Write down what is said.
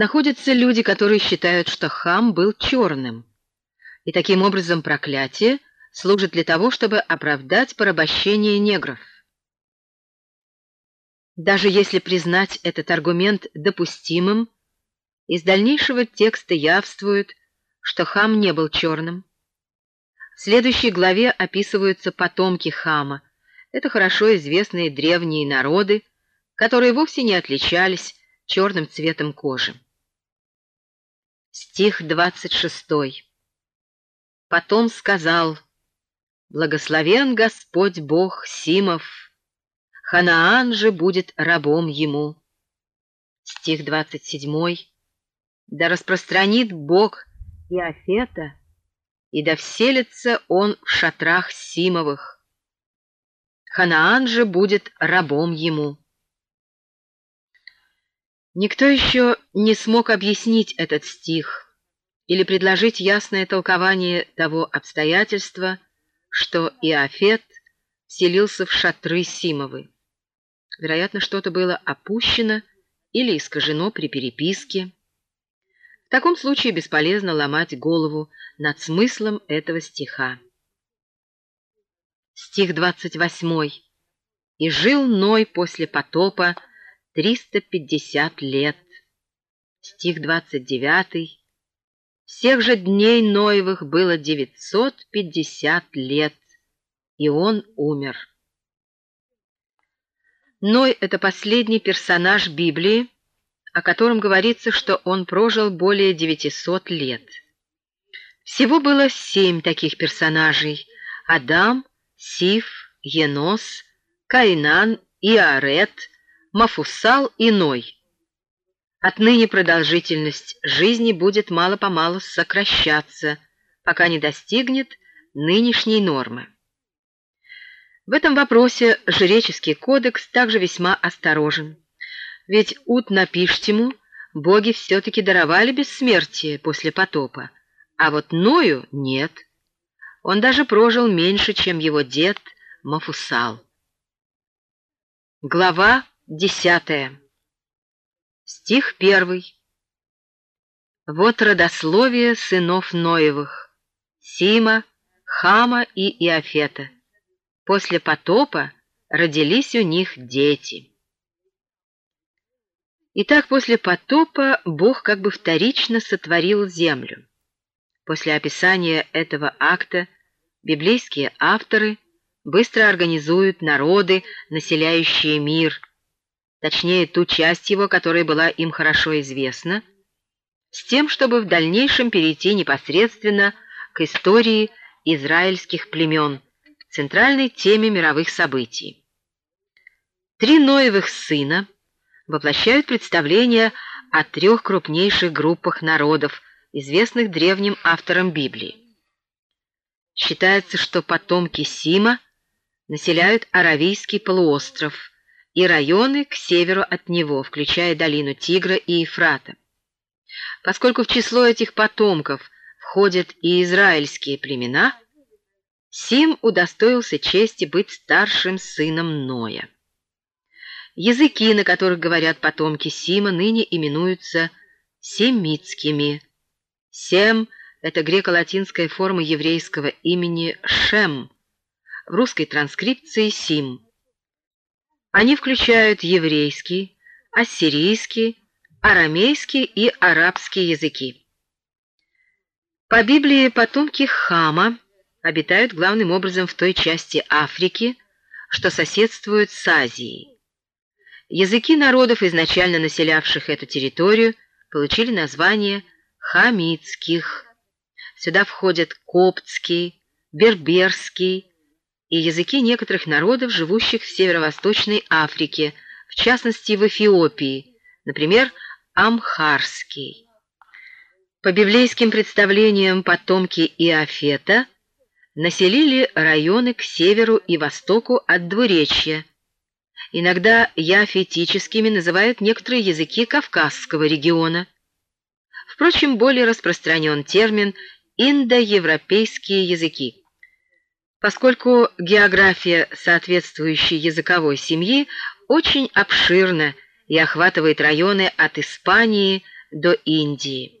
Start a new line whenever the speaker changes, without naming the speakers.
Находятся люди, которые считают, что Хам был черным, и таким образом проклятие служит для того, чтобы оправдать порабощение негров. Даже если признать этот аргумент допустимым, из дальнейшего текста явствует, что Хам не был черным. В следующей главе описываются потомки Хама. Это хорошо известные древние народы, которые вовсе не отличались черным цветом кожи. Стих 26. Потом сказал, «Благословен Господь Бог Симов, Ханаан же будет рабом ему». Стих 27. «Да распространит Бог Иофета, и да вселится он в шатрах Симовых. Ханаан же будет рабом ему». Никто еще не смог объяснить этот стих или предложить ясное толкование того обстоятельства, что Иофет селился в шатры Симовы. Вероятно, что-то было опущено или искажено при переписке. В таком случае бесполезно ломать голову над смыслом этого стиха. Стих 28. «И жил Ной после потопа 350 лет». Стих 29. «Всех же дней Ноевых было 950 лет, и он умер». Ной — это последний персонаж Библии, о котором говорится, что он прожил более 900 лет. Всего было семь таких персонажей – Адам, Сиф, Енос, Каинан, Иарет, Мафусал и Ной. Отныне продолжительность жизни будет мало-помалу сокращаться, пока не достигнет нынешней нормы. В этом вопросе жреческий кодекс также весьма осторожен. Ведь Ут-Напиштиму боги все-таки даровали бессмертие после потопа, а вот Ною нет. Он даже прожил меньше, чем его дед Мафусал. Глава десятая. Стих первый. Вот родословие сынов Ноевых, Сима, Хама и Иофета. После потопа родились у них дети. Итак, после потопа Бог как бы вторично сотворил землю. После описания этого акта библейские авторы быстро организуют народы, населяющие мир, точнее ту часть его, которая была им хорошо известна, с тем, чтобы в дальнейшем перейти непосредственно к истории израильских племен – центральной теме мировых событий. Три Ноевых сына воплощают представление о трех крупнейших группах народов, известных древним авторам Библии. Считается, что потомки Сима населяют Аравийский полуостров и районы к северу от него, включая долину Тигра и Ефрата. Поскольку в число этих потомков входят и израильские племена – Сим удостоился чести быть старшим сыном Ноя. Языки, на которых говорят потомки Сима, ныне именуются семитскими. Сем — это греко-латинская форма еврейского имени Шем, в русской транскрипции Сим. Они включают еврейский, ассирийский, арамейский и арабский языки. По Библии потомки Хама — обитают главным образом в той части Африки, что соседствует с Азией. Языки народов, изначально населявших эту территорию, получили название хамитских. Сюда входят коптский, берберский и языки некоторых народов, живущих в северо-восточной Африке, в частности в Эфиопии, например, амхарский. По библейским представлениям потомки Иофета – населили районы к северу и востоку от двуречья. Иногда яфетическими называют некоторые языки Кавказского региона. Впрочем, более распространен термин «индоевропейские языки». Поскольку география соответствующей языковой семьи очень обширна и охватывает районы от Испании до Индии.